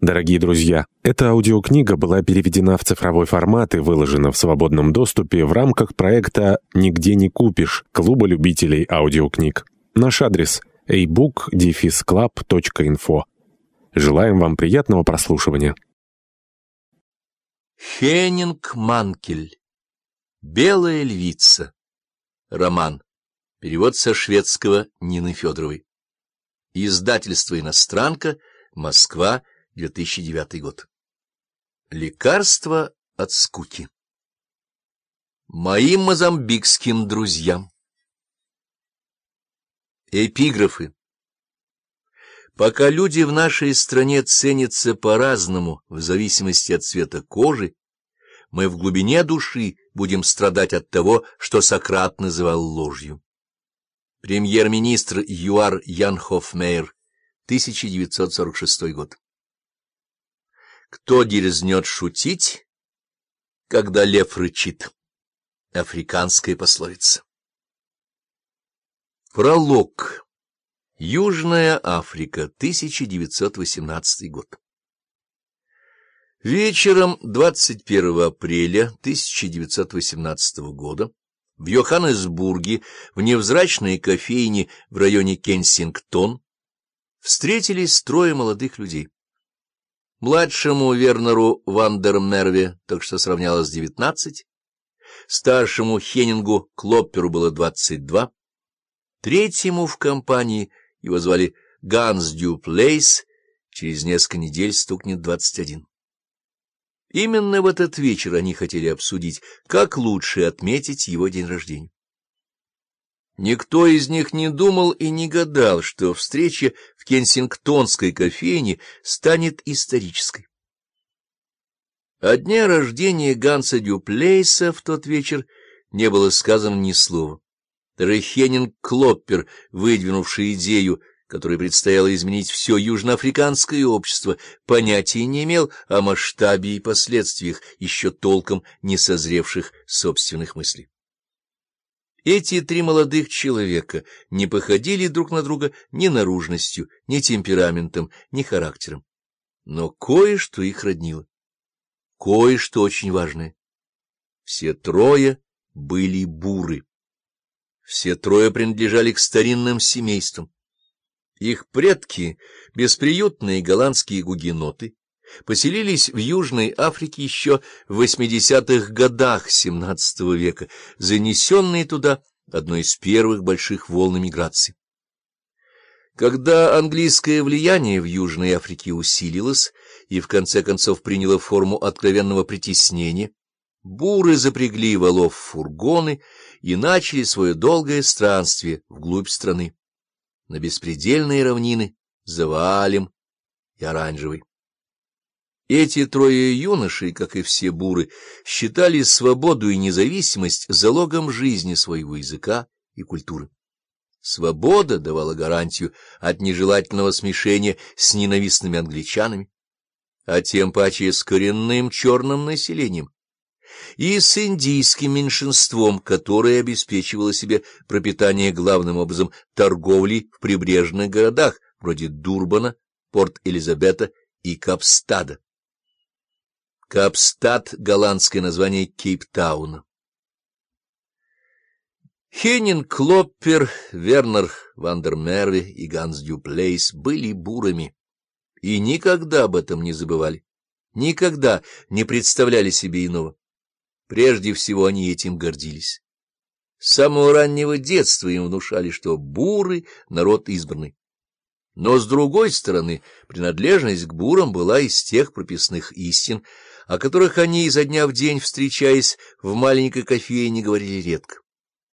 Дорогие друзья, эта аудиокнига была переведена в цифровой формат и выложена в свободном доступе в рамках проекта «Нигде не купишь» Клуба любителей аудиокниг. Наш адрес – ebook-club.info. Желаем вам приятного прослушивания. Хеннинг Манкель. «Белая львица». Роман. Перевод со шведского Нины Федоровой. Издательство «Иностранка», Москва, 2009 год. Лекарство от скуки. Моим мозамбикским друзьям. Эпиграфы. Пока люди в нашей стране ценятся по-разному, в зависимости от цвета кожи, мы в глубине души будем страдать от того, что Сократ называл ложью. Премьер-министр Юар Янхофмейер, 1946 год. Кто дерзнет шутить, когда лев рычит? Африканская пословица. Пролог. Южная Африка, 1918 год. Вечером 21 апреля 1918 года в Йоханнесбурге в невзрачной кофейне в районе Кенсингтон встретились трое молодых людей. Младшему Вернеру Вандермерве так что сравнялось девятнадцать, старшему Хеннингу Клопперу было двадцать два, третьему в компании его звали Ганс Дюплейс, через несколько недель стукнет двадцать один. Именно в этот вечер они хотели обсудить, как лучше отметить его день рождения. Никто из них не думал и не гадал, что встреча в кенсингтонской кофейне станет исторической. О дне рождения Ганса Дюплейса в тот вечер не было сказано ни слова. Даже Хеннинг Клоппер, выдвинувший идею, которой предстояло изменить все южноафриканское общество, понятия не имел о масштабе и последствиях еще толком не созревших собственных мыслей. Эти три молодых человека не походили друг на друга ни наружностью, ни темпераментом, ни характером. Но кое-что их роднило. Кое-что очень важное. Все трое были буры. Все трое принадлежали к старинным семействам. Их предки, бесприютные голландские гугеноты, поселились в Южной Африке еще в 80-х годах XVII века, занесенные туда одной из первых больших волн миграции. Когда английское влияние в Южной Африке усилилось и в конце концов приняло форму откровенного притеснения, буры запрягли валов в фургоны и начали свое долгое странствие вглубь страны, на беспредельные равнины, завалим и оранжевый. Эти трое юношей, как и все буры, считали свободу и независимость залогом жизни своего языка и культуры. Свобода давала гарантию от нежелательного смешения с ненавистными англичанами, а тем паче с коренным черным населением, и с индийским меньшинством, которое обеспечивало себе пропитание главным образом торговлей в прибрежных городах, вроде Дурбана, Порт-Элизабета и Капстада. Капстад — голландское название Кейптауна. Хеннинг Клоппер, Вернер Вандермерве и Ганс Дюплейс были бурами и никогда об этом не забывали, никогда не представляли себе иного. Прежде всего они этим гордились. С самого раннего детства им внушали, что буры — народ избранный. Но, с другой стороны, принадлежность к бурам была из тех прописных истин, о которых они изо дня в день, встречаясь в маленькой кофейне, говорили редко.